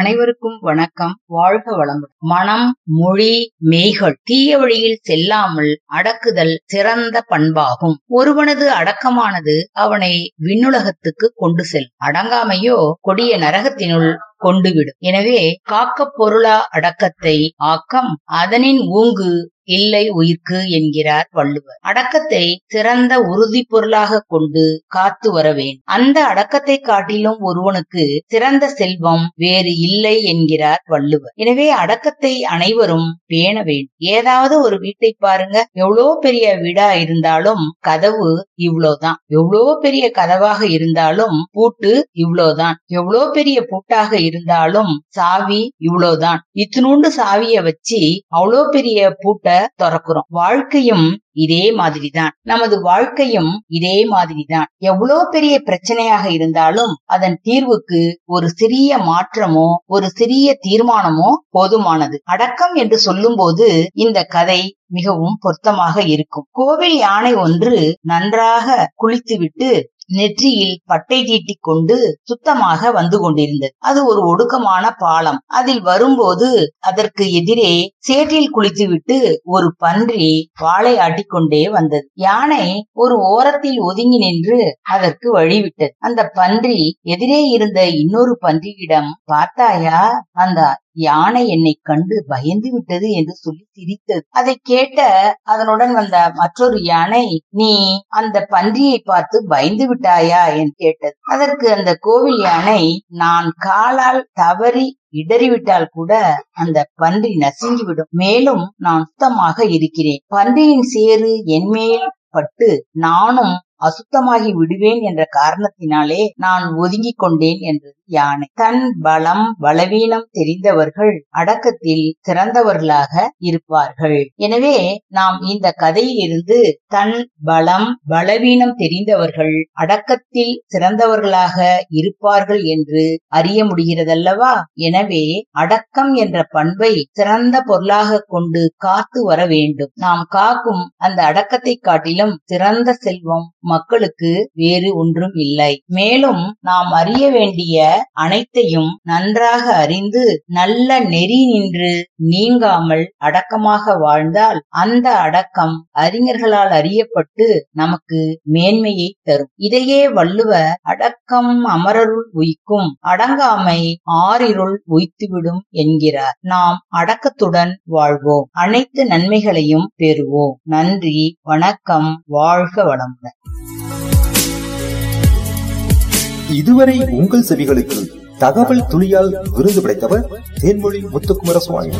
அனைவருக்கும் வணக்கம். வாழ்க வளமுடன். மனம் மொழி மெய்கள் தீய வழியில் செல்லாமல் அடக்குதல் சிறந்த பண்பாகும். ஒருவனது அடக்கமானது அவனை விண்ணுலகத்துக்கு கொண்டு செல்லும். அடங்காமையோ கொடிய நரகத்தினுள் கொண்டுவிடும். எனவே காக்க பொருளா அடக்கத்தை ஆக்கம் அதனின் ஊங்கு இல்லை உயிர்க்கு என்கிறார் வள்ளுவர். அடக்கத்தை சிறந்த உறுதி பொருளாக கொண்டு காத்து வர வேண்டும் அந்த அடக்கத்தை காட்டிலும் ஒருவனுக்கு சிறந்த செல்வம் வேறு இல்லை என்கிறார் வள்ளுவர். எனவே அடக்கத்தை அனைவரும் பேண வேண்டும். ஏதாவது ஒரு வீட்டை பாருங்க. எவ்வளோ பெரிய வீடா இருந்தாலும் கதவு இவ்வளவுதான் எவ்வளோ பெரிய கதவாக இருந்தாலும் பூட்டு இவ்வளவுதான் எவ்வளோ பெரிய பூட்டாக இருந்தாலும் சாவி இவ்வளவுதான் இத்தினூண்டு சாவிய வச்சு அவ்வளோ பெரிய பூட்டை திறக்கிறோம். வாழ்க்கையும் இதே மாதிரிதான். நமது வாழ்க்கையும் இதே மாதிரிதான். எவ்வளவு பெரிய பிரச்சனையாக இருந்தாலும் அதன் தீர்வுக்கு ஒரு சிறிய மாற்றமோ ஒரு சிறிய தீர்மானமோ போதுமானது. அடக்கம் என்று சொல்லும்போது இந்த கதை மிகவும் பொருத்தமாக இருக்கும். கோவில் யானை ஒன்று நன்றாக குளித்துவிட்டு நெற்றியில் பட்டை தீட்டிக் கொண்டு சுத்தமாக வந்து கொண்டிருந்தது. அது ஒரு ஒடுக்கமான பாலம். அதில் வரும்போது அதற்கு எதிரே சேற்றில் குளித்துவிட்டு ஒரு பன்றி வாழை ஆட்டிக்கொண்டே வந்தது. யானை ஒரு ஓரத்தில் ஒதுங்கி நின்று அதற்கு வழிவிட்டது. அந்த பன்றி எதிரே இருந்த இன்னொரு பன்றியிடம் பார்த்தாயா? அந்த யானை என்னை கண்டு பயந்து விட்டது என்று சொல்லி சிரித்தது. அதை கேட்ட அதனுடன் வந்த மற்றொரு யானை நீ அந்த பன்றியை பார்த்து பயந்து விட்டாயா? என்று கேட்டது. அதற்கு அந்த கோவில் யானை நான் காலால் தவறி இடறிவிட்டால் கூட அந்த பன்றி நசுங்கிவிடும் மேலும் நான் சுத்தமாக இருக்கிறேன். பன்றியின் சேறு என்மேல் பட்டு நானும் அசுத்தமாகி விடுவேன் என்ற காரணத்தினாலே நான் ஒதுங்கிக் கொண்டேன் என்றது யானை. தன் பலம் பலவீனம் தெரிந்தவர்கள் அடக்கத்தில் சிறந்தவர்களாக இருப்பார்கள். எனவே நாம் இந்த கதையில் இருந்து தன் பலம் பலவீனம் தெரிந்தவர்கள் அடக்கத்தில் சிறந்தவர்களாக இருப்பார்கள் என்று அறிய முடிகிறதல்லவா? எனவே அடக்கம் என்ற பண்பை சிறந்த பொருளாக கொண்டு காத்து வர வேண்டும். நாம் காக்கும் அந்த அடக்கத்தை காட்டிலும் சிறந்த செல்வம் மக்களுக்கு வேறு ஒன்றும் இல்லை. மேலும் நாம் அறிய வேண்டிய அனைத்தையும் நன்றாக அறிந்து நல்ல நெறி நின்று நீங்காமல் அடக்கமாக வாழ்ந்தால் அந்த அடக்கம் அறிஞர்களால் அறியப்பட்டு நமக்கு மேன்மையை தரும். இதையே வள்ளுவ அடக்கம் அமரருள் உயிக்கும் அடங்காமை ஆறிருள் உய்த்துவிடும் என்கிறார். நாம் அடக்கத்துடன் வாழ்வோம். அனைத்து நன்மைகளையும் பெறுவோம். நன்றி வணக்கம் வாழ்க வளமுடன். இதுவரை உங்கள் செவிகளுக்கு தகவல் துளியால் விருது படைத்தவர் தேன்மொழி முத்துக்குமர சுவாமி